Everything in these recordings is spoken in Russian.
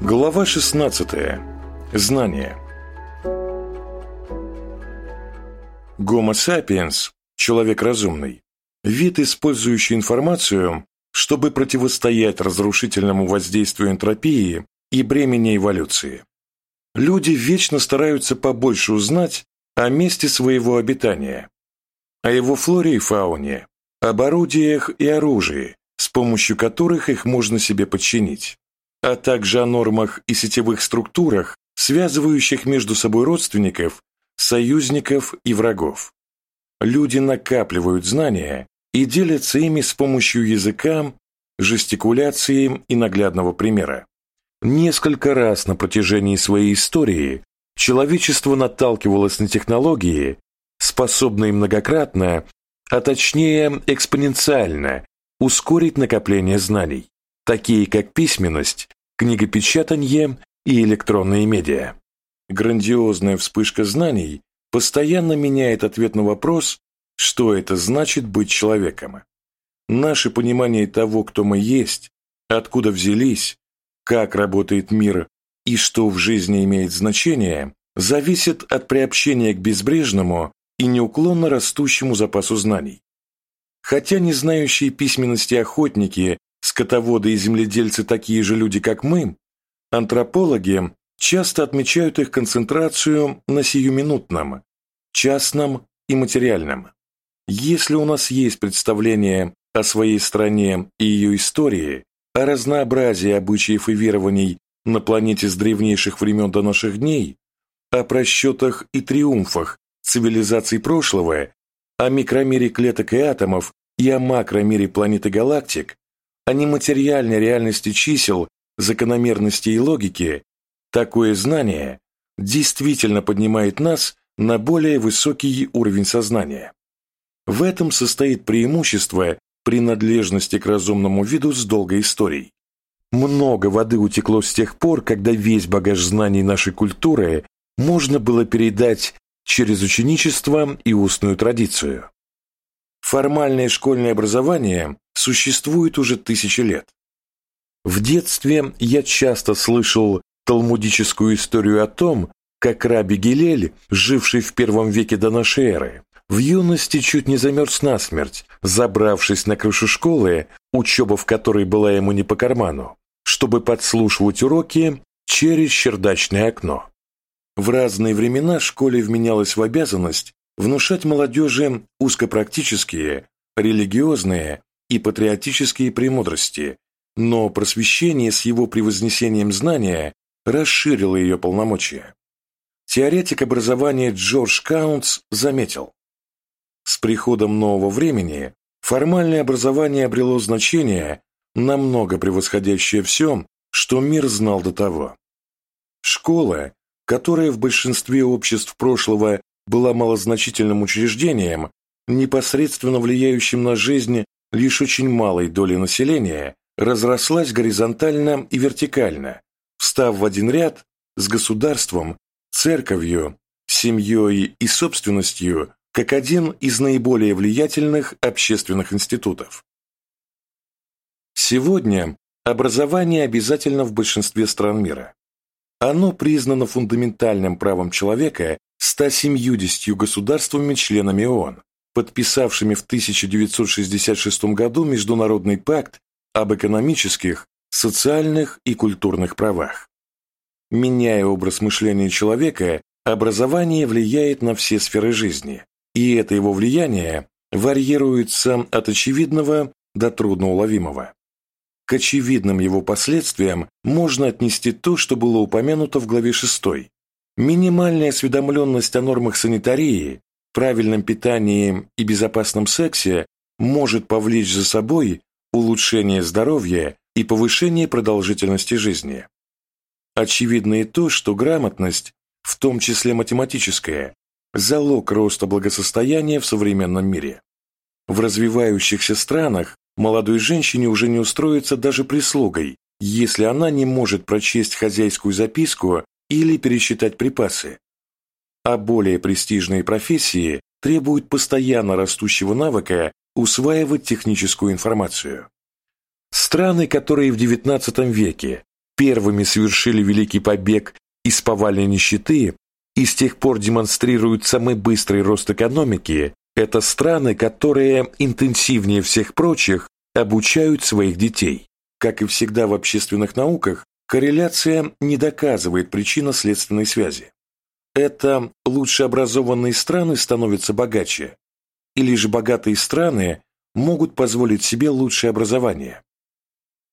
Глава 16. Знание. Гомо сапиенс, человек разумный, вид, использующий информацию, чтобы противостоять разрушительному воздействию энтропии и бремени эволюции. Люди вечно стараются побольше узнать о месте своего обитания, о его флоре и фауне, об орудиях и оружии, с помощью которых их можно себе подчинить а также о нормах и сетевых структурах, связывающих между собой родственников, союзников и врагов. Люди накапливают знания и делятся ими с помощью языка, жестикуляции и наглядного примера. Несколько раз на протяжении своей истории человечество наталкивалось на технологии, способные многократно, а точнее экспоненциально, ускорить накопление знаний такие как письменность, книгопечатание и электронные медиа. Грандиозная вспышка знаний постоянно меняет ответ на вопрос, что это значит быть человеком. Наше понимание того, кто мы есть, откуда взялись, как работает мир и что в жизни имеет значение, зависит от приобщения к безбрежному и неуклонно растущему запасу знаний. Хотя не знающие письменности охотники скотоводы и земледельцы такие же люди, как мы, антропологи часто отмечают их концентрацию на сиюминутном, частном и материальном. Если у нас есть представление о своей стране и ее истории, о разнообразии обычаев и верований на планете с древнейших времен до наших дней, о просчетах и триумфах цивилизаций прошлого, о микромире клеток и атомов и о макромире планет и галактик, о нематериальной реальности чисел, закономерности и логики, такое знание действительно поднимает нас на более высокий уровень сознания. В этом состоит преимущество принадлежности к разумному виду с долгой историей. Много воды утекло с тех пор, когда весь багаж знаний нашей культуры можно было передать через ученичество и устную традицию. Формальное школьное образование существует уже тысячи лет. В детстве я часто слышал талмудическую историю о том, как раби Гилель, живший в первом веке до нашей эры, в юности чуть не замерз насмерть, забравшись на крышу школы, учеба в которой была ему не по карману, чтобы подслушивать уроки через чердачное окно. В разные времена школе вменялось в обязанность внушать молодежи узкопрактические, религиозные и патриотические премудрости, но просвещение с его превознесением знания расширило ее полномочия. Теоретик образования Джордж Каунтс заметил, с приходом нового времени формальное образование обрело значение, намного превосходящее все, что мир знал до того. Школа, которая в большинстве обществ прошлого была малозначительным учреждением, непосредственно влияющим на жизнь лишь очень малой доли населения, разрослась горизонтально и вертикально, встав в один ряд с государством, церковью, семьей и собственностью как один из наиболее влиятельных общественных институтов. Сегодня образование обязательно в большинстве стран мира. Оно признано фундаментальным правом человека 170 государствами-членами ООН, подписавшими в 1966 году Международный пакт об экономических, социальных и культурных правах. Меняя образ мышления человека, образование влияет на все сферы жизни, и это его влияние варьируется от очевидного до трудноуловимого. К очевидным его последствиям можно отнести то, что было упомянуто в главе 6. Минимальная осведомленность о нормах санитарии, правильном питании и безопасном сексе может повлечь за собой улучшение здоровья и повышение продолжительности жизни. Очевидно и то, что грамотность, в том числе математическая, залог роста благосостояния в современном мире. В развивающихся странах молодой женщине уже не устроиться даже прислугой, если она не может прочесть хозяйскую записку или пересчитать припасы. А более престижные профессии требуют постоянно растущего навыка усваивать техническую информацию. Страны, которые в XIX веке первыми совершили великий побег из повальной нищеты и с тех пор демонстрируют самый быстрый рост экономики, это страны, которые интенсивнее всех прочих обучают своих детей. Как и всегда в общественных науках, корреляция не доказывает причинно-следственной связи. Это лучше образованные страны становятся богаче, или же богатые страны могут позволить себе лучшее образование.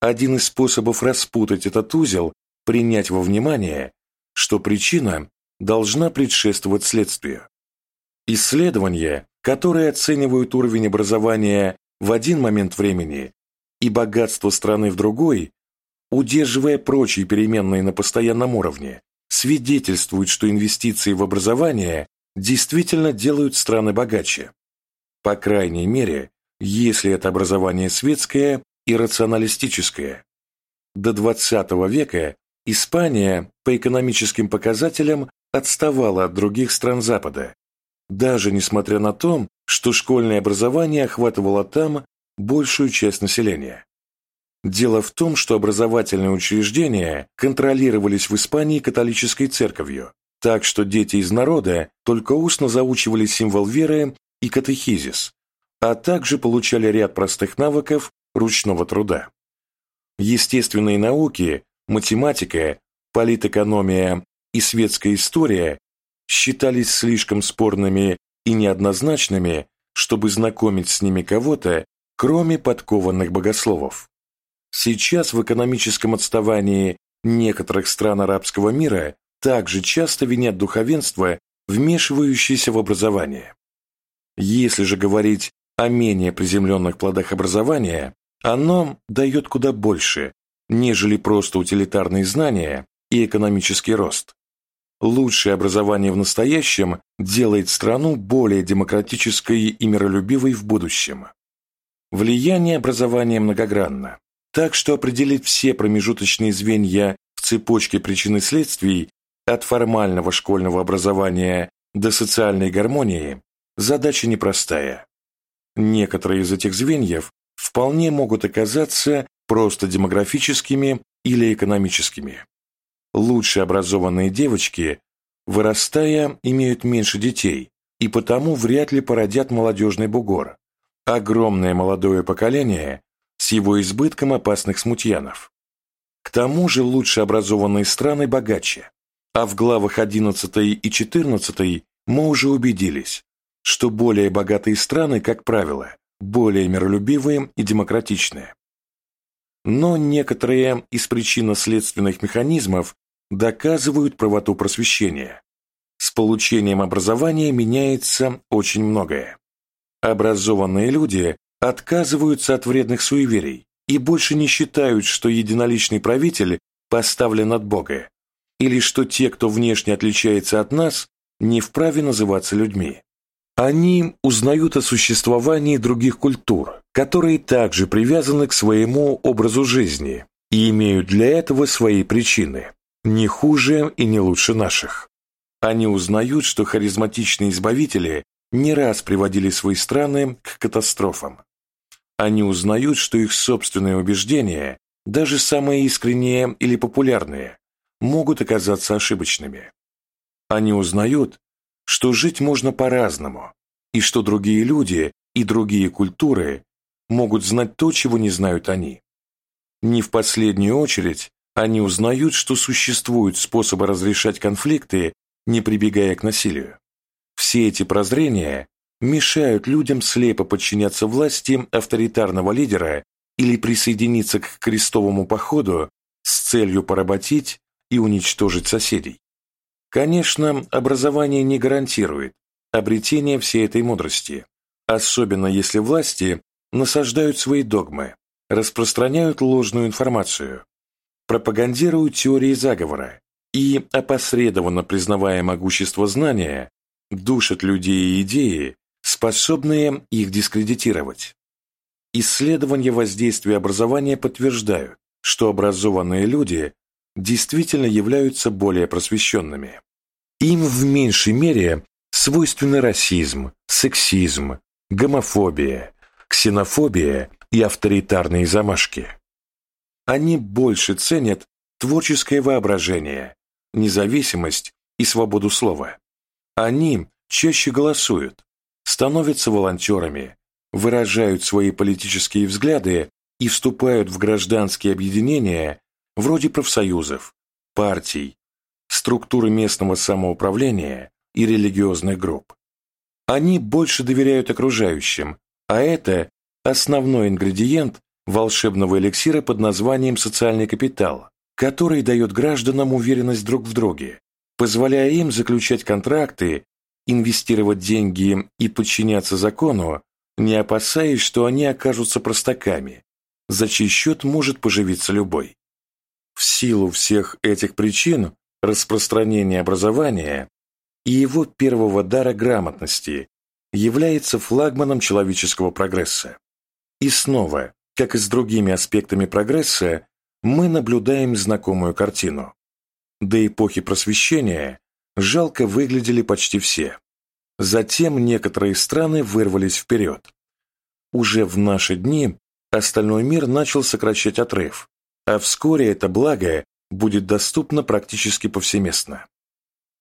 Один из способов распутать этот узел – принять во внимание, что причина должна предшествовать следствию. Исследования, которые оценивают уровень образования в один момент времени и богатство страны в другой, удерживая прочие переменные на постоянном уровне, свидетельствуют, что инвестиции в образование действительно делают страны богаче. По крайней мере, если это образование светское и рационалистическое. До XX века Испания по экономическим показателям отставала от других стран Запада, даже несмотря на то, что школьное образование охватывало там большую часть населения. Дело в том, что образовательные учреждения контролировались в Испании католической церковью, так что дети из народа только устно заучивали символ веры и катехизис, а также получали ряд простых навыков ручного труда. Естественные науки, математика, политэкономия и светская история считались слишком спорными и неоднозначными, чтобы знакомить с ними кого-то, кроме подкованных богословов. Сейчас в экономическом отставании некоторых стран арабского мира также часто винят духовенство, вмешивающееся в образование. Если же говорить о менее приземленных плодах образования, оно дает куда больше, нежели просто утилитарные знания и экономический рост. Лучшее образование в настоящем делает страну более демократической и миролюбивой в будущем. Влияние образования многогранно, так что определить все промежуточные звенья в цепочке причин и следствий от формального школьного образования до социальной гармонии задача непростая. Некоторые из этих звеньев вполне могут оказаться просто демографическими или экономическими. Лучше образованные девочки, вырастая, имеют меньше детей и потому вряд ли породят молодежный бугор, огромное молодое поколение с его избытком опасных смутьянов. К тому же лучше образованные страны богаче, а в главах 11 и 14 мы уже убедились, что более богатые страны, как правило, более миролюбивые и демократичные. Но некоторые из причинно-следственных механизмов доказывают правоту просвещения. С получением образования меняется очень многое. Образованные люди отказываются от вредных суеверий и больше не считают, что единоличный правитель поставлен от Бога, или что те, кто внешне отличается от нас, не вправе называться людьми. Они узнают о существовании других культур, которые также привязаны к своему образу жизни и имеют для этого свои причины не хуже и не лучше наших. Они узнают, что харизматичные избавители не раз приводили свои страны к катастрофам. Они узнают, что их собственные убеждения, даже самые искренние или популярные, могут оказаться ошибочными. Они узнают, что жить можно по-разному, и что другие люди и другие культуры могут знать то, чего не знают они. Не в последнюю очередь, они узнают, что существуют способы разрешать конфликты, не прибегая к насилию. Все эти прозрения мешают людям слепо подчиняться власти авторитарного лидера или присоединиться к крестовому походу с целью поработить и уничтожить соседей. Конечно, образование не гарантирует обретение всей этой мудрости, особенно если власти насаждают свои догмы, распространяют ложную информацию, пропагандируют теории заговора и, опосредованно признавая могущество знания, душат людей и идеи, способные их дискредитировать. Исследования воздействия образования подтверждают, что образованные люди действительно являются более просвещенными. Им в меньшей мере свойственны расизм, сексизм, гомофобия, ксенофобия и авторитарные замашки. Они больше ценят творческое воображение, независимость и свободу слова. Они чаще голосуют, становятся волонтерами, выражают свои политические взгляды и вступают в гражданские объединения вроде профсоюзов, партий, структуры местного самоуправления и религиозных групп. Они больше доверяют окружающим, а это основной ингредиент волшебного эликсира под названием «социальный капитал», который дает гражданам уверенность друг в друге, позволяя им заключать контракты, инвестировать деньги и подчиняться закону, не опасаясь, что они окажутся простаками, за чей счет может поживиться любой. В силу всех этих причин распространение образования и его первого дара грамотности является флагманом человеческого прогресса. И снова, как и с другими аспектами прогресса, мы наблюдаем знакомую картину. До эпохи просвещения жалко выглядели почти все. Затем некоторые страны вырвались вперед. Уже в наши дни остальной мир начал сокращать отрыв, а вскоре это благо будет доступно практически повсеместно.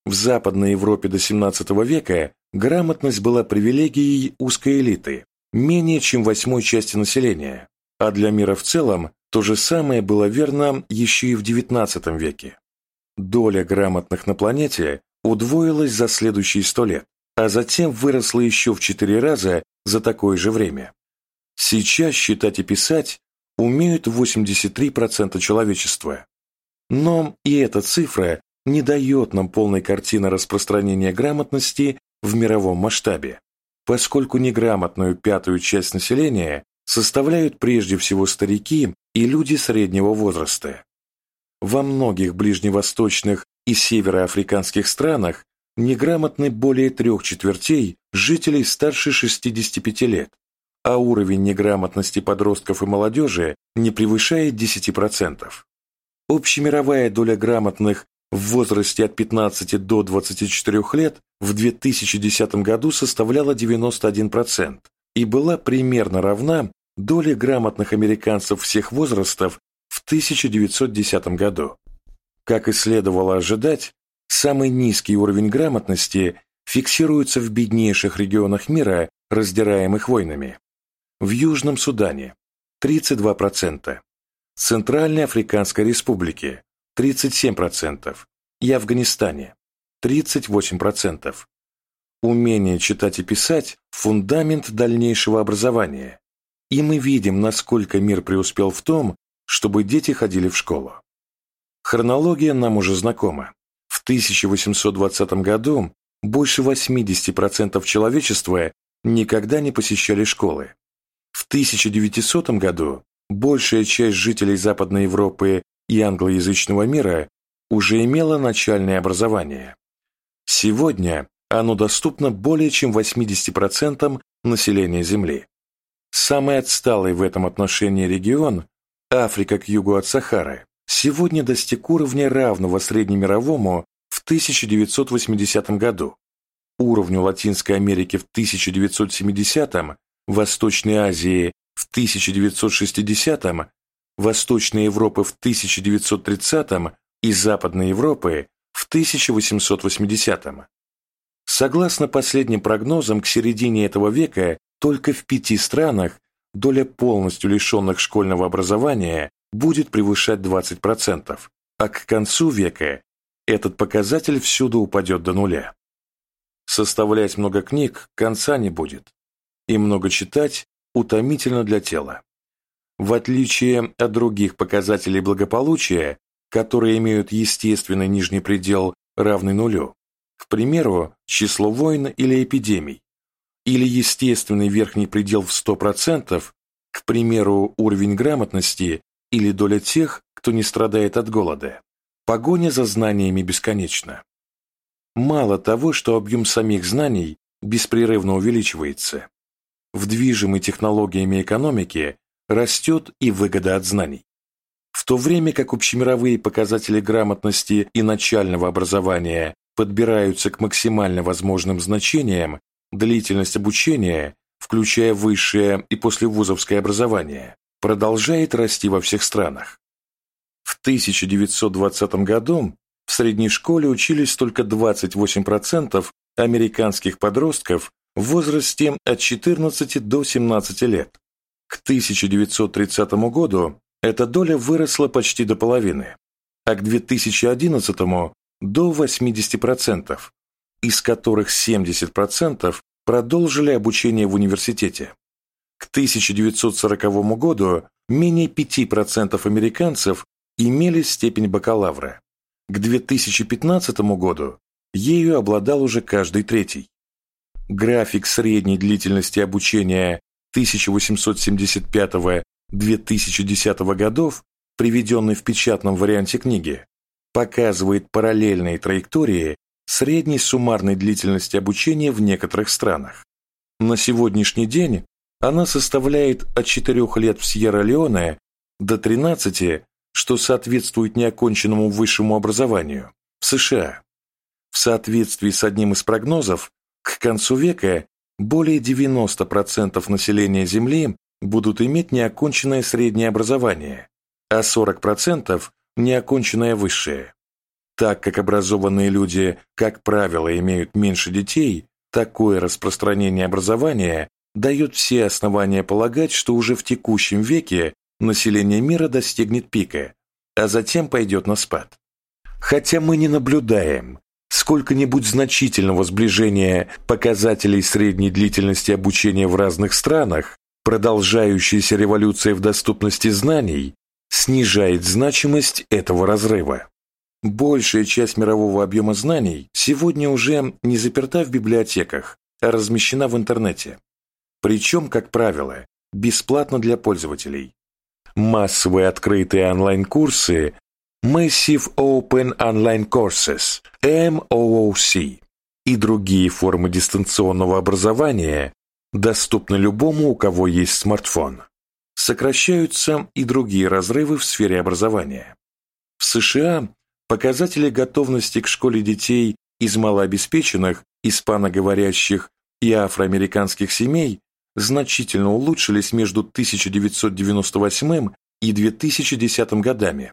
В Западной Европе до XVII века грамотность была привилегией узкой элиты, менее чем восьмой части населения, а для мира в целом то же самое было верно еще и в XIX веке. Доля грамотных на планете удвоилась за следующие сто лет, а затем выросла еще в четыре раза за такое же время. Сейчас считать и писать умеют 83% человечества. Но и эта цифра не дает нам полной картины распространения грамотности в мировом масштабе, поскольку неграмотную пятую часть населения составляют прежде всего старики и люди среднего возраста. Во многих ближневосточных и североафриканских странах неграмотны более трех четвертей жителей старше 65 лет, а уровень неграмотности подростков и молодежи не превышает 10%. Общемировая доля грамотных в возрасте от 15 до 24 лет в 2010 году составляла 91% и была примерно равна доле грамотных американцев всех возрастов 1910 году. Как и следовало ожидать, самый низкий уровень грамотности фиксируется в беднейших регионах мира, раздираемых войнами. В Южном Судане – 32%, Центральной Африканской Республике – 37% и Афганистане – 38%. Умение читать и писать – фундамент дальнейшего образования, и мы видим, насколько мир преуспел в том, чтобы дети ходили в школу. Хронология нам уже знакома. В 1820 году больше 80% человечества никогда не посещали школы. В 1900 году большая часть жителей Западной Европы и англоязычного мира уже имела начальное образование. Сегодня оно доступно более чем 80% населения Земли. Самый отсталый в этом отношении регион, Африка к югу от Сахары, сегодня достиг уровня равного среднемировому в 1980 году, уровню Латинской Америки в 1970 Восточной Азии в 1960-м, Восточной Европы в 1930-м и Западной Европы в 1880-м. Согласно последним прогнозам, к середине этого века только в пяти странах доля полностью лишенных школьного образования будет превышать 20%, а к концу века этот показатель всюду упадет до нуля. Составлять много книг конца не будет и много читать утомительно для тела. В отличие от других показателей благополучия, которые имеют естественный нижний предел, равный нулю, к примеру, число войн или эпидемий, или естественный верхний предел в 100%, к примеру, уровень грамотности или доля тех, кто не страдает от голода, погоня за знаниями бесконечна. Мало того, что объем самих знаний беспрерывно увеличивается, в движимой технологиями экономики растет и выгода от знаний. В то время как общемировые показатели грамотности и начального образования подбираются к максимально возможным значениям, длительность обучения, включая высшее и послевузовское образование, продолжает расти во всех странах. В 1920 году в средней школе учились только 28% американских подростков в возрасте от 14 до 17 лет. К 1930 году эта доля выросла почти до половины, а к 2011 до 80%, из которых 70% продолжили обучение в университете. К 1940 году менее 5% американцев имели степень бакалавра. К 2015 году ею обладал уже каждый третий. График средней длительности обучения 1875-2010 годов, приведенный в печатном варианте книги, показывает параллельные траектории средней суммарной длительности обучения в некоторых странах. На сегодняшний день она составляет от 4 лет в Сьерра-Леоне до 13, что соответствует неоконченному высшему образованию, в США. В соответствии с одним из прогнозов, к концу века более 90% населения Земли будут иметь неоконченное среднее образование, а 40% – неоконченное высшее. Так как образованные люди, как правило, имеют меньше детей, такое распространение образования дает все основания полагать, что уже в текущем веке население мира достигнет пика, а затем пойдет на спад. Хотя мы не наблюдаем сколько-нибудь значительного сближения показателей средней длительности обучения в разных странах, продолжающаяся революция в доступности знаний снижает значимость этого разрыва. Большая часть мирового объема знаний сегодня уже не заперта в библиотеках, а размещена в интернете. Причем, как правило, бесплатно для пользователей. Массовые открытые онлайн-курсы Massive Open Online Courses, MOOC, и другие формы дистанционного образования доступны любому, у кого есть смартфон. Сокращаются и другие разрывы в сфере образования. В США показатели готовности к школе детей из малообеспеченных, испаноговорящих и афроамериканских семей значительно улучшились между 1998 и 2010 годами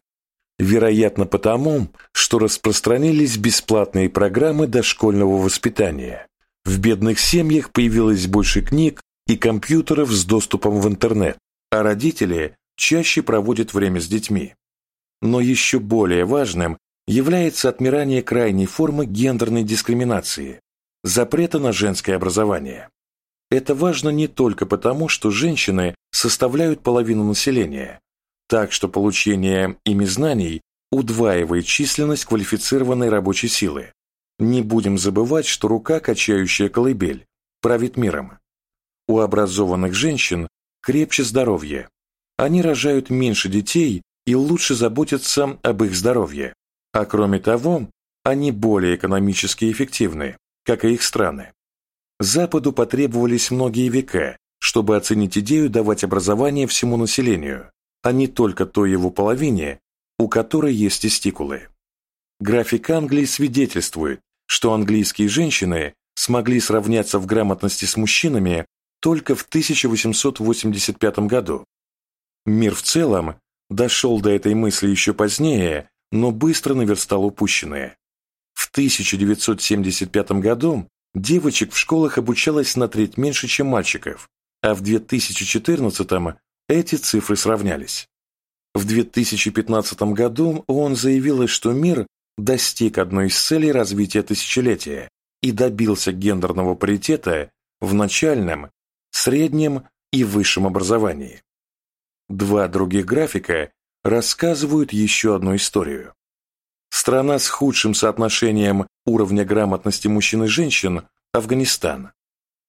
Вероятно потому, что распространились бесплатные программы дошкольного воспитания. В бедных семьях появилось больше книг и компьютеров с доступом в интернет, а родители чаще проводят время с детьми. Но еще более важным является отмирание крайней формы гендерной дискриминации – запрета на женское образование. Это важно не только потому, что женщины составляют половину населения, так что получение ими знаний удваивает численность квалифицированной рабочей силы. Не будем забывать, что рука, качающая колыбель, правит миром. У образованных женщин крепче здоровье. Они рожают меньше детей и лучше заботятся об их здоровье. А кроме того, они более экономически эффективны, как и их страны. Западу потребовались многие века, чтобы оценить идею давать образование всему населению, а не только той его половине, у которой есть тестикулы. График Англии свидетельствует, что английские женщины смогли сравняться в грамотности с мужчинами только в 1885 году. Мир в целом дошел до этой мысли еще позднее, но быстро наверстал упущенное. В 1975 году девочек в школах обучалось на треть меньше, чем мальчиков, а в 2014 эти цифры сравнялись. В 2015 году ООН заявила, что мир достиг одной из целей развития тысячелетия и добился гендерного паритета в начальном, среднем и высшем образовании. Два других графика рассказывают еще одну историю. Страна с худшим соотношением уровня грамотности мужчин и женщин – Афганистан.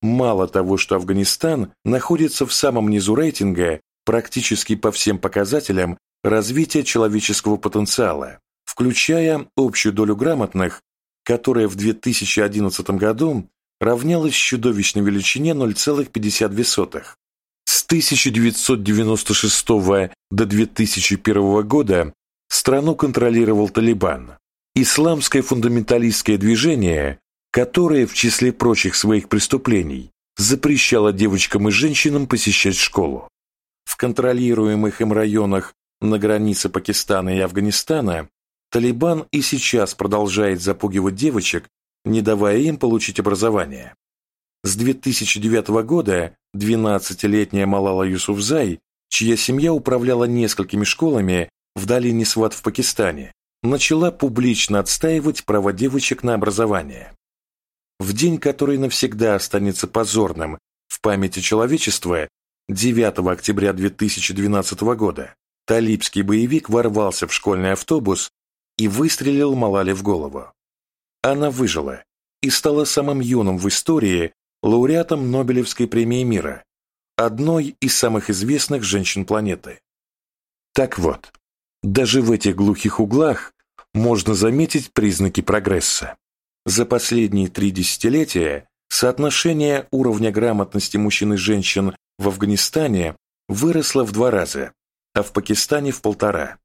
Мало того, что Афганистан находится в самом низу рейтинга практически по всем показателям развития человеческого потенциала, включая общую долю грамотных, которая в 2011 году равнялась чудовищной величине 0,52. С 1996 до 2001 года страну контролировал Талибан, исламское фундаменталистское движение, которое в числе прочих своих преступлений запрещало девочкам и женщинам посещать школу. В контролируемых им районах на границе Пакистана и Афганистана, Талибан и сейчас продолжает запугивать девочек, не давая им получить образование. С 2009 года 12-летняя Малала Юсуфзай, чья семья управляла несколькими школами в долине Сват в Пакистане, начала публично отстаивать права девочек на образование. В день, который навсегда останется позорным в памяти человечества, 9 октября 2012 года, талибский боевик ворвался в школьный автобус и выстрелил Малале в голову. Она выжила и стала самым юным в истории лауреатом Нобелевской премии мира, одной из самых известных женщин планеты. Так вот, даже в этих глухих углах можно заметить признаки прогресса. За последние три десятилетия соотношение уровня грамотности мужчин и женщин в Афганистане выросло в два раза, а в Пакистане в полтора.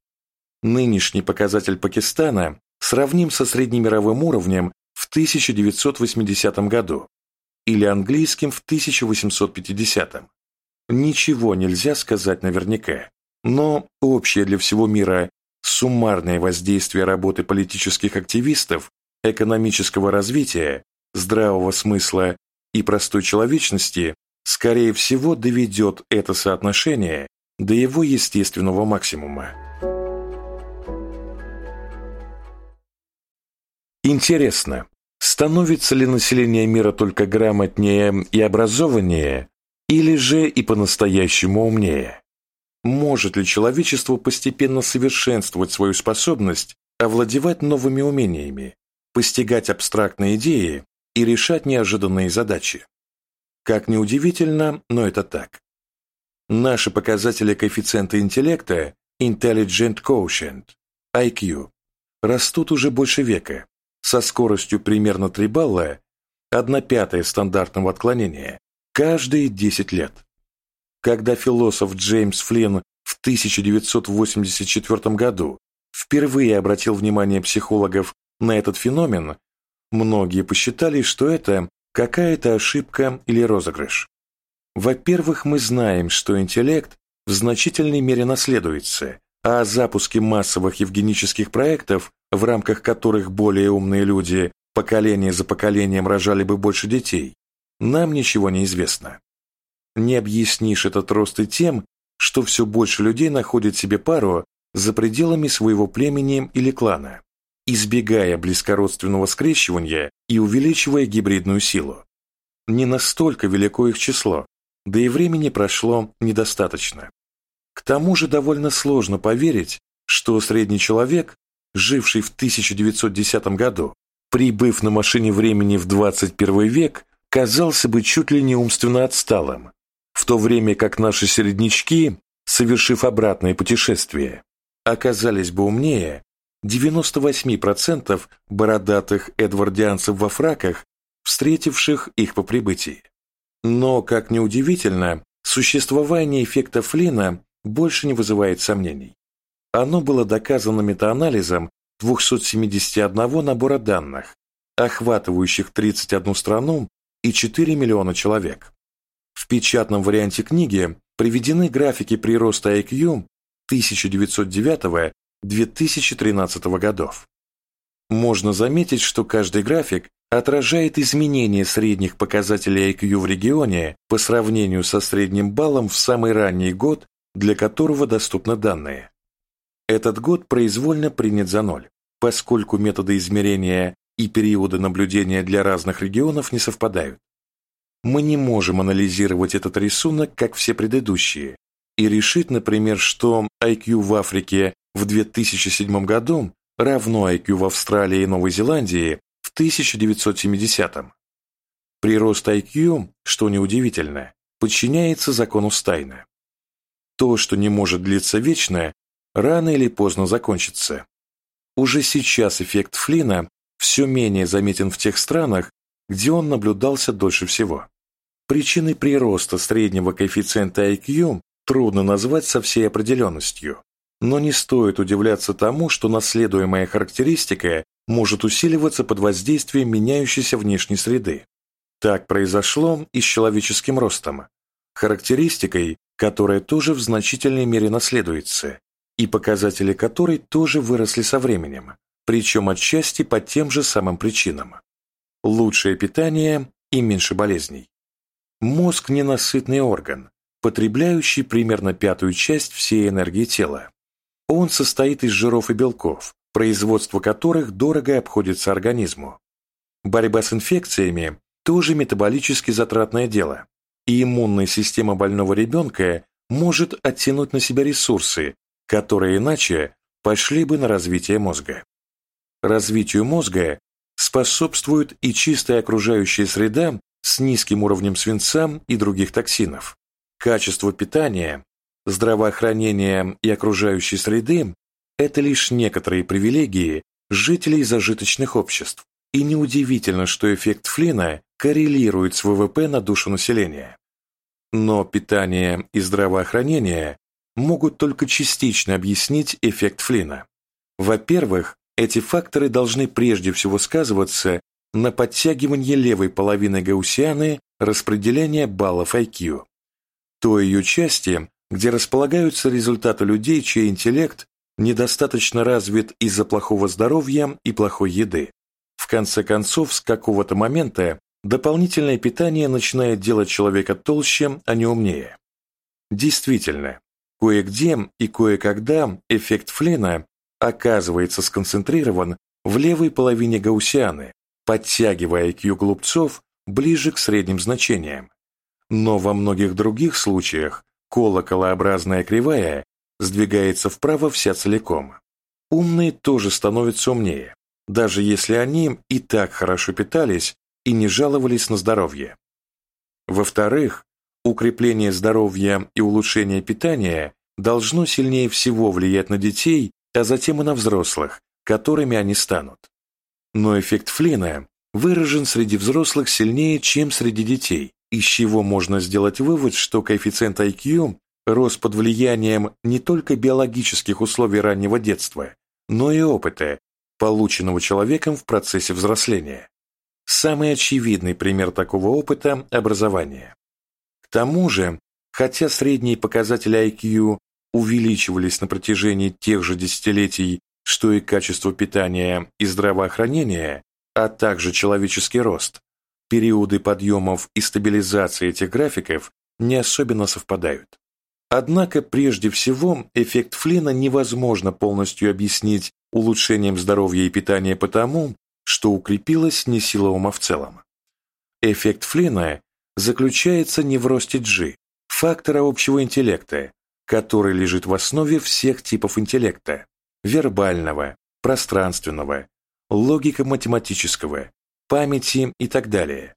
Нынешний показатель Пакистана сравним со среднемировым уровнем в 1980 году, или английским в 1850-м. Ничего нельзя сказать наверняка, но общее для всего мира суммарное воздействие работы политических активистов, экономического развития, здравого смысла и простой человечности, скорее всего, доведет это соотношение до его естественного максимума. Интересно, Становится ли население мира только грамотнее и образованнее, или же и по-настоящему умнее? Может ли человечество постепенно совершенствовать свою способность овладевать новыми умениями, постигать абстрактные идеи и решать неожиданные задачи? Как ни удивительно, но это так. Наши показатели коэффициента интеллекта Intelligent Quotient, IQ, растут уже больше века, со скоростью примерно 3 балла, 1 пятая стандартного отклонения, каждые 10 лет. Когда философ Джеймс Флинн в 1984 году впервые обратил внимание психологов на этот феномен, многие посчитали, что это какая-то ошибка или розыгрыш. Во-первых, мы знаем, что интеллект в значительной мере наследуется, а о запуске массовых евгенических проектов в рамках которых более умные люди поколение за поколением рожали бы больше детей, нам ничего не известно. Не объяснишь этот рост и тем, что все больше людей находят себе пару за пределами своего племени или клана, избегая близкородственного скрещивания и увеличивая гибридную силу. Не настолько велико их число, да и времени прошло недостаточно. К тому же довольно сложно поверить, что средний человек живший в 1910 году, прибыв на машине времени в 21 век, казался бы чуть ли не умственно отсталым, в то время как наши середнячки, совершив обратное путешествие, оказались бы умнее 98% бородатых эдвардианцев во фраках, встретивших их по прибытии. Но, как ни удивительно, существование эффекта Флина больше не вызывает сомнений. Оно было доказано метаанализом 271 набора данных, охватывающих 31 страну и 4 миллиона человек. В печатном варианте книги приведены графики прироста IQ 1909-2013 годов. Можно заметить, что каждый график отражает изменение средних показателей IQ в регионе по сравнению со средним баллом в самый ранний год, для которого доступны данные. Этот год произвольно принят за ноль, поскольку методы измерения и периоды наблюдения для разных регионов не совпадают. Мы не можем анализировать этот рисунок, как все предыдущие, и решить, например, что IQ в Африке в 2007 году равно IQ в Австралии и Новой Зеландии в 1970-м. Прирост IQ, что неудивительно, подчиняется закону Стайна. То, что не может длиться вечно, рано или поздно закончится. Уже сейчас эффект Флина все менее заметен в тех странах, где он наблюдался дольше всего. Причиной прироста среднего коэффициента IQ трудно назвать со всей определенностью, но не стоит удивляться тому, что наследуемая характеристика может усиливаться под воздействием меняющейся внешней среды. Так произошло и с человеческим ростом, характеристикой, которая тоже в значительной мере наследуется, и показатели которой тоже выросли со временем, причем отчасти по тем же самым причинам. Лучшее питание и меньше болезней. Мозг – ненасытный орган, потребляющий примерно пятую часть всей энергии тела. Он состоит из жиров и белков, производство которых дорого обходится организму. Борьба с инфекциями – тоже метаболически затратное дело, и иммунная система больного ребенка может оттянуть на себя ресурсы, которые иначе пошли бы на развитие мозга. Развитию мозга способствует и чистая окружающая среда с низким уровнем свинца и других токсинов. Качество питания, здравоохранение и окружающей среды – это лишь некоторые привилегии жителей зажиточных обществ, и неудивительно, что эффект Флина коррелирует с ВВП на душу населения. Но питание и здравоохранение могут только частично объяснить эффект Флина. Во-первых, эти факторы должны прежде всего сказываться на подтягивании левой половины гаусианы распределения баллов IQ, той ее части, где располагаются результаты людей, чей интеллект недостаточно развит из-за плохого здоровья и плохой еды. В конце концов, с какого-то момента дополнительное питание начинает делать человека толще, а не умнее. Действительно, кое-где и кое-когда эффект Флина оказывается сконцентрирован в левой половине гаусианы, подтягивая IQ глупцов ближе к средним значениям. Но во многих других случаях колоколообразная кривая сдвигается вправо вся целиком. Умные тоже становятся умнее, даже если они и так хорошо питались и не жаловались на здоровье. Во-вторых, укрепление здоровья и улучшение питания должно сильнее всего влиять на детей, а затем и на взрослых, которыми они станут. Но эффект Флина выражен среди взрослых сильнее, чем среди детей, из чего можно сделать вывод, что коэффициент IQ рос под влиянием не только биологических условий раннего детства, но и опыта, полученного человеком в процессе взросления. Самый очевидный пример такого опыта – образование. К тому же, хотя средние показатели IQ увеличивались на протяжении тех же десятилетий, что и качество питания и здравоохранения, а также человеческий рост, периоды подъемов и стабилизации этих графиков не особенно совпадают. Однако прежде всего эффект Флина невозможно полностью объяснить улучшением здоровья и питания потому, что укрепилась не сила ума в целом. Эффект Флина заключается не в росте G, фактора общего интеллекта, который лежит в основе всех типов интеллекта – вербального, пространственного, логико-математического, памяти и так далее,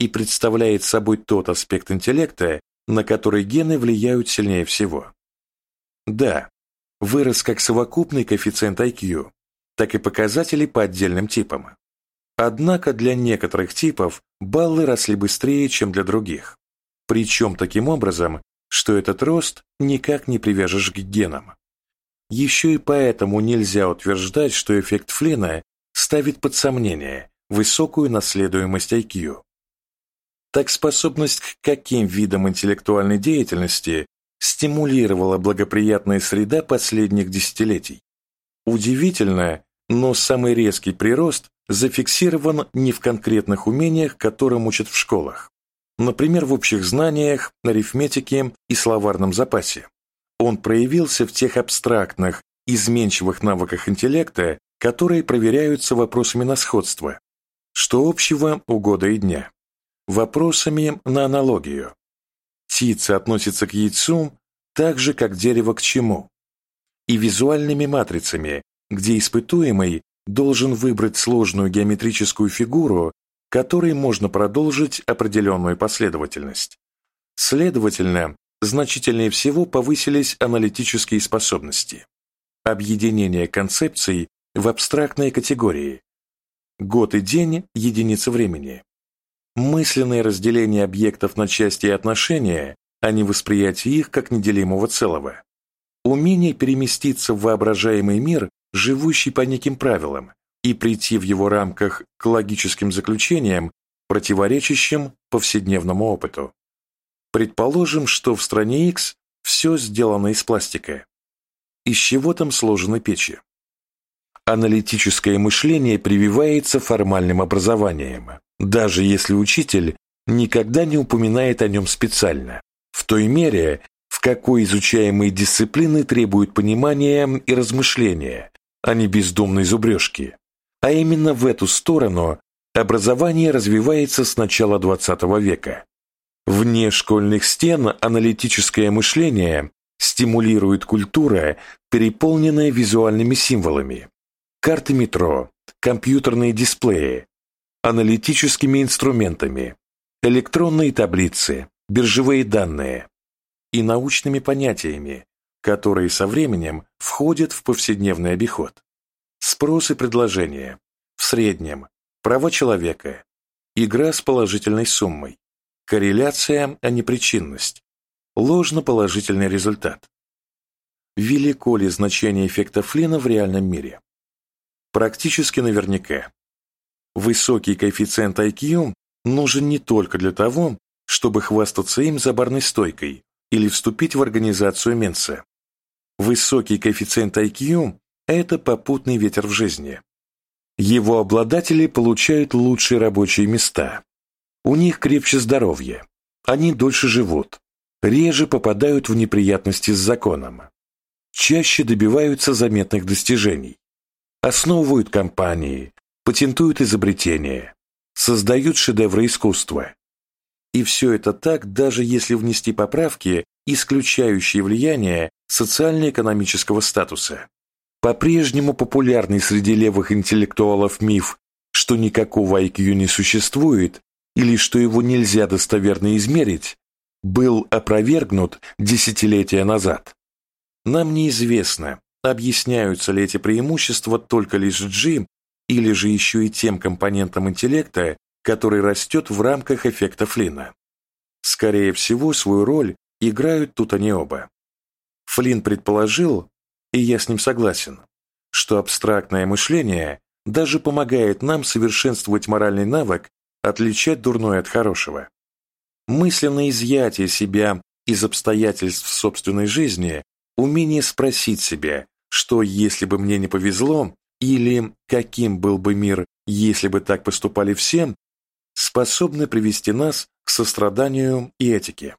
и представляет собой тот аспект интеллекта, на который гены влияют сильнее всего. Да, вырос как совокупный коэффициент IQ, так и показатели по отдельным типам. Однако для некоторых типов баллы росли быстрее, чем для других. Причем таким образом, что этот рост никак не привяжешь к генам. Еще и поэтому нельзя утверждать, что эффект Флина ставит под сомнение высокую наследуемость IQ. Так способность к каким видам интеллектуальной деятельности стимулировала благоприятная среда последних десятилетий. Удивительно, но самый резкий прирост зафиксирован не в конкретных умениях, которым учат в школах. Например, в общих знаниях, арифметике и словарном запасе. Он проявился в тех абстрактных, изменчивых навыках интеллекта, которые проверяются вопросами на сходство, что общего у года и дня, вопросами на аналогию. Птица относится к яйцу так же, как дерево к чему, и визуальными матрицами, где испытуемый должен выбрать сложную геометрическую фигуру, которой можно продолжить определенную последовательность. Следовательно, значительнее всего повысились аналитические способности. Объединение концепций в абстрактные категории. Год и день – единицы времени. Мысленное разделение объектов на части и отношения, а не восприятие их как неделимого целого. Умение переместиться в воображаемый мир, живущий по неким правилам, и прийти в его рамках к логическим заключениям, противоречащим повседневному опыту. Предположим, что в стране X все сделано из пластика. из чего там сложены печи. Аналитическое мышление прививается формальным образованием, даже если учитель никогда не упоминает о нем специально, в той мере, в какой изучаемые дисциплины требуют понимания и размышления, а не бездумной зубрежки. А именно в эту сторону образование развивается с начала XX века. Вне школьных стен аналитическое мышление стимулирует культура, переполненная визуальными символами, карты метро, компьютерные дисплеи, аналитическими инструментами, электронные таблицы, биржевые данные и научными понятиями, которые со временем входят в повседневный обиход. Спрос и предложение, в среднем, права человека, игра с положительной суммой, корреляция, а не причинность, ложно-положительный результат. Велико ли значение эффекта Флина в реальном мире? Практически наверняка. Высокий коэффициент IQ нужен не только для того, чтобы хвастаться им за барной стойкой или вступить в организацию Менса. Высокий коэффициент IQ – это попутный ветер в жизни. Его обладатели получают лучшие рабочие места. У них крепче здоровье, они дольше живут, реже попадают в неприятности с законом, чаще добиваются заметных достижений, основывают компании, патентуют изобретения, создают шедевры искусства. И все это так, даже если внести поправки, исключающие влияние социально-экономического статуса. По-прежнему популярный среди левых интеллектуалов миф, что никакого IQ не существует или что его нельзя достоверно измерить, был опровергнут десятилетия назад. Нам неизвестно, объясняются ли эти преимущества только лишь G или же еще и тем компонентом интеллекта, который растет в рамках эффекта Флина. Скорее всего, свою роль играют тут они оба. Флин предположил, и я с ним согласен, что абстрактное мышление даже помогает нам совершенствовать моральный навык отличать дурное от хорошего. Мысленное изъятие себя из обстоятельств собственной жизни, умение спросить себя, что если бы мне не повезло, или каким был бы мир, если бы так поступали все, способны привести нас к состраданию и этике.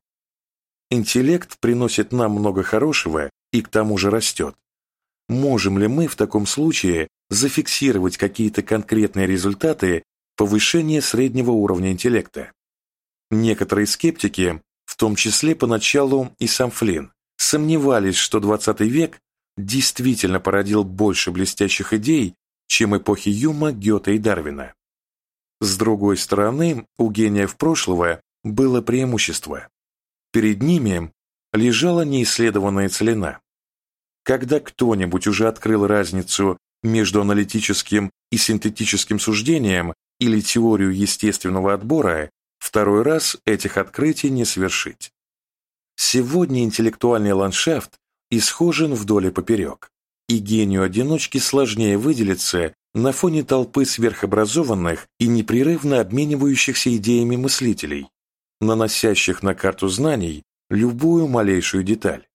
Интеллект приносит нам много хорошего и к тому же растет. Можем ли мы в таком случае зафиксировать какие-то конкретные результаты повышения среднего уровня интеллекта? Некоторые скептики, в том числе поначалу и сам Флинн, сомневались, что 20 век действительно породил больше блестящих идей, чем эпохи Юма, Гёте и Дарвина. С другой стороны, у гениев прошлого было преимущество. Перед ними лежала неисследованная целина. Когда кто-нибудь уже открыл разницу между аналитическим и синтетическим суждением или теорию естественного отбора, второй раз этих открытий не совершить. Сегодня интеллектуальный ландшафт исхожен вдоль и поперек, и гению-одиночке сложнее выделиться на фоне толпы сверхобразованных и непрерывно обменивающихся идеями мыслителей, наносящих на карту знаний любую малейшую деталь.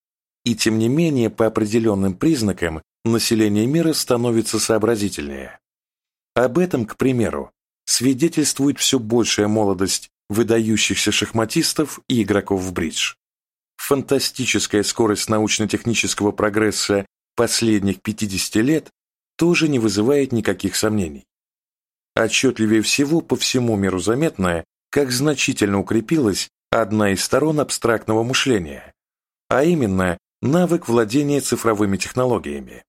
И тем не менее, по определенным признакам население мира становится сообразительнее. Об этом, к примеру, свидетельствует все большая молодость выдающихся шахматистов и игроков в бридж фантастическая скорость научно-технического прогресса последних 50 лет тоже не вызывает никаких сомнений. Отчетливее всего по всему миру заметно, как значительно укрепилась одна из сторон абстрактного мышления, а именно навык владения цифровыми технологиями.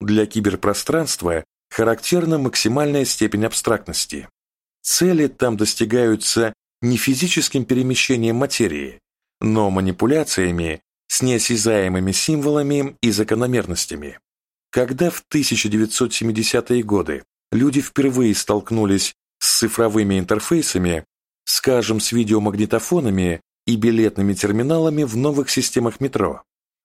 Для киберпространства характерна максимальная степень абстрактности. Цели там достигаются не физическим перемещением материи, но манипуляциями с неосязаемыми символами и закономерностями. Когда в 1970-е годы люди впервые столкнулись с цифровыми интерфейсами, скажем, с видеомагнитофонами и билетными терминалами в новых системах метро,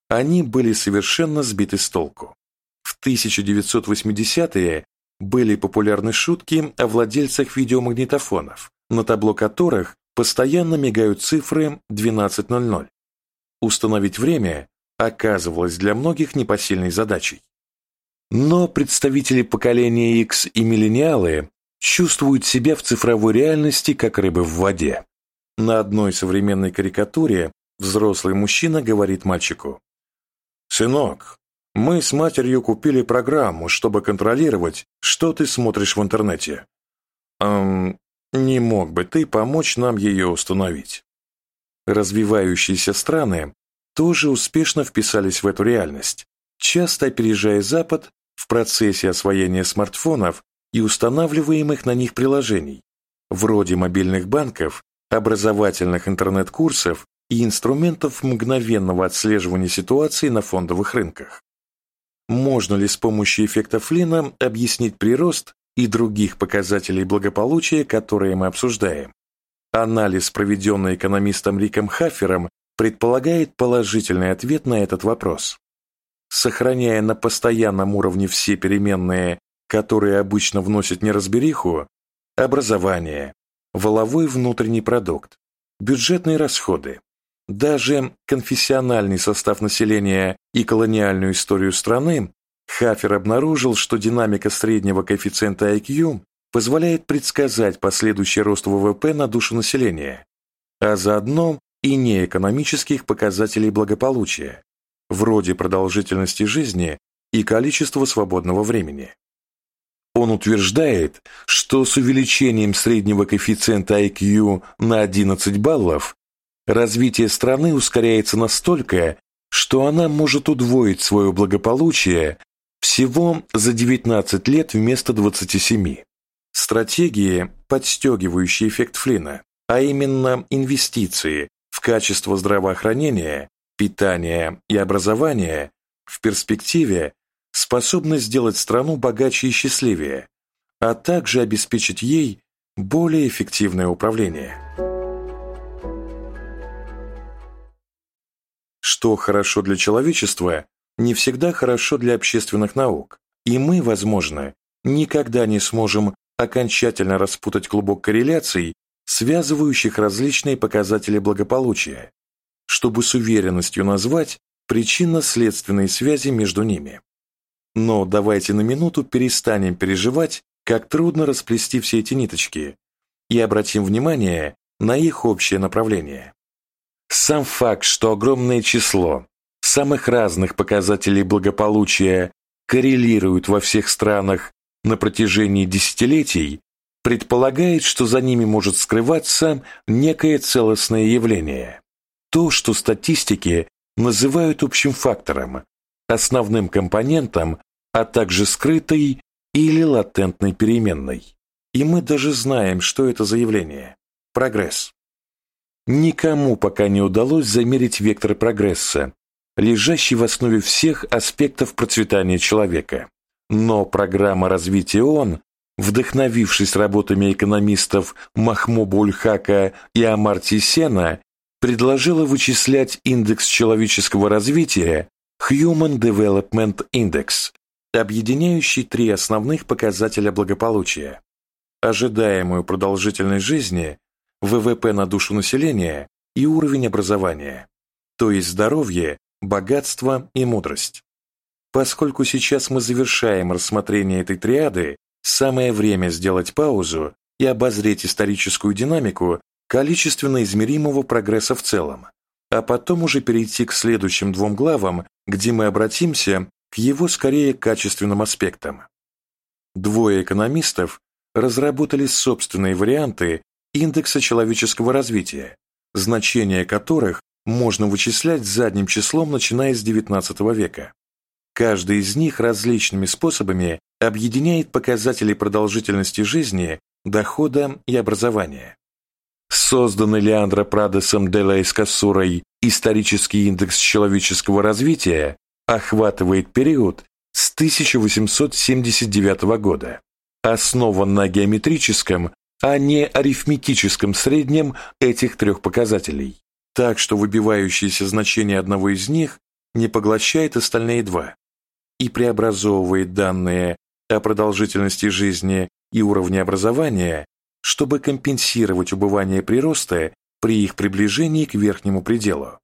они были совершенно сбиты с толку. В 1980-е были популярны шутки о владельцах видеомагнитофонов, на табло которых постоянно мигают цифры 12.00. Установить время оказывалась для многих непосильной задачей. Но представители поколения X и миллениалы чувствуют себя в цифровой реальности как рыбы в воде. На одной современной карикатуре взрослый мужчина говорит мальчику «Сынок, мы с матерью купили программу, чтобы контролировать, что ты смотришь в интернете. Эм, не мог бы ты помочь нам ее установить?» Развивающиеся страны тоже успешно вписались в эту реальность, часто опережая Запад в процессе освоения смартфонов и устанавливаемых на них приложений, вроде мобильных банков, образовательных интернет-курсов и инструментов мгновенного отслеживания ситуации на фондовых рынках. Можно ли с помощью эффекта Флина объяснить прирост и других показателей благополучия, которые мы обсуждаем? Анализ, проведенный экономистом Риком Хаффером, предполагает положительный ответ на этот вопрос. Сохраняя на постоянном уровне все переменные, которые обычно вносят неразбериху, образование, воловой внутренний продукт, бюджетные расходы, даже конфессиональный состав населения и колониальную историю страны, Хафер обнаружил, что динамика среднего коэффициента IQ позволяет предсказать последующий рост ВВП на душу населения, а заодно и неэкономических показателей благополучия, вроде продолжительности жизни и количества свободного времени. Он утверждает, что с увеличением среднего коэффициента IQ на 11 баллов развитие страны ускоряется настолько, что она может удвоить свое благополучие всего за 19 лет вместо 27. Стратегии, подстегивающие эффект Флина, а именно инвестиции в качество здравоохранения, питания и образования, в перспективе способны сделать страну богаче и счастливее, а также обеспечить ей более эффективное управление. Что хорошо для человечества, не всегда хорошо для общественных наук, и мы, возможно, никогда не сможем окончательно распутать клубок корреляций, связывающих различные показатели благополучия, чтобы с уверенностью назвать причинно-следственные связи между ними. Но давайте на минуту перестанем переживать, как трудно расплести все эти ниточки, и обратим внимание на их общее направление. Сам факт, что огромное число самых разных показателей благополучия коррелируют во всех странах на протяжении десятилетий, предполагает, что за ними может скрываться некое целостное явление. То, что статистики называют общим фактором, основным компонентом а также скрытой или латентной переменной. И мы даже знаем, что это за явление – прогресс. Никому пока не удалось замерить вектор прогресса, лежащий в основе всех аспектов процветания человека. Но программа развития ООН, вдохновившись работами экономистов Махмуба Ульхака и Амарти Сена, предложила вычислять индекс человеческого развития Human Development Index объединяющий три основных показателя благополучия – ожидаемую продолжительность жизни, ВВП на душу населения и уровень образования, то есть здоровье, богатство и мудрость. Поскольку сейчас мы завершаем рассмотрение этой триады, самое время сделать паузу и обозреть историческую динамику количественно измеримого прогресса в целом, а потом уже перейти к следующим двум главам, где мы обратимся к его скорее качественным аспектам. Двое экономистов разработали собственные варианты индекса человеческого развития, значения которых можно вычислять задним числом, начиная с XIX века. Каждый из них различными способами объединяет показатели продолжительности жизни, дохода и образования. Созданный Леандро Прадесом де ла Эскасурой исторический индекс человеческого развития охватывает период с 1879 года, основан на геометрическом, а не арифметическом среднем этих трех показателей, так что выбивающееся значение одного из них не поглощает остальные два и преобразовывает данные о продолжительности жизни и уровне образования, чтобы компенсировать убывание прироста при их приближении к верхнему пределу.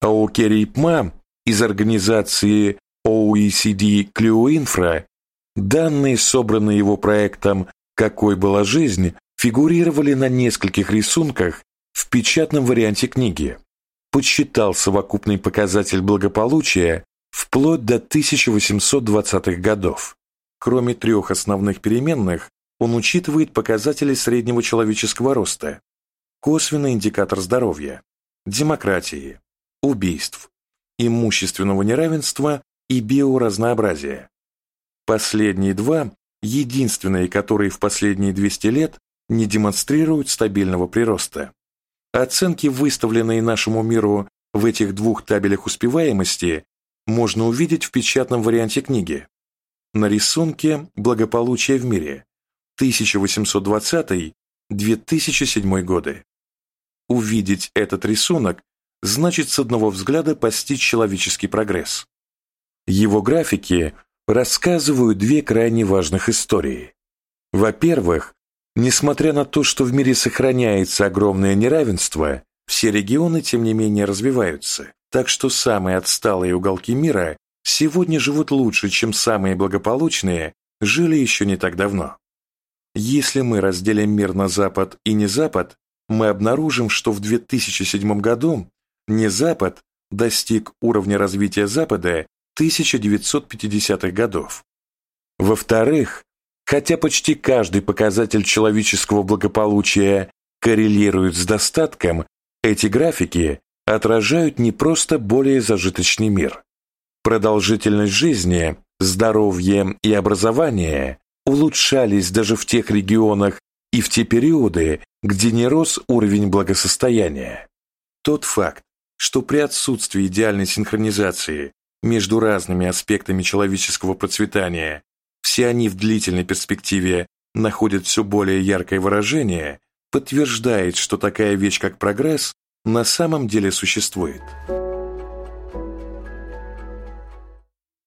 Аукери Пма из организации OECD Clio данные, собранные его проектом «Какой была жизнь», фигурировали на нескольких рисунках в печатном варианте книги. Подсчитал совокупный показатель благополучия вплоть до 1820-х годов. Кроме трех основных переменных, он учитывает показатели среднего человеческого роста, косвенный индикатор здоровья, демократии, убийств, имущественного неравенства и биоразнообразия. Последние два – единственные, которые в последние 200 лет не демонстрируют стабильного прироста. Оценки, выставленные нашему миру в этих двух табелях успеваемости, можно увидеть в печатном варианте книги. На рисунке «Благополучие в мире» 1820-2007 годы. Увидеть этот рисунок значит с одного взгляда постичь человеческий прогресс. Его графики рассказывают две крайне важных истории. Во-первых, несмотря на то, что в мире сохраняется огромное неравенство, все регионы, тем не менее, развиваются, так что самые отсталые уголки мира сегодня живут лучше, чем самые благополучные жили еще не так давно. Если мы разделим мир на Запад и не Запад, мы обнаружим, что в 2007 году не Запад достиг уровня развития Запада 1950-х годов. Во-вторых, хотя почти каждый показатель человеческого благополучия коррелирует с достатком, эти графики отражают не просто более зажиточный мир. Продолжительность жизни, здоровье и образование улучшались даже в тех регионах и в те периоды, где не рос уровень благосостояния. Тот факт, что при отсутствии идеальной синхронизации между разными аспектами человеческого процветания все они в длительной перспективе находят все более яркое выражение, подтверждает, что такая вещь, как прогресс, на самом деле существует.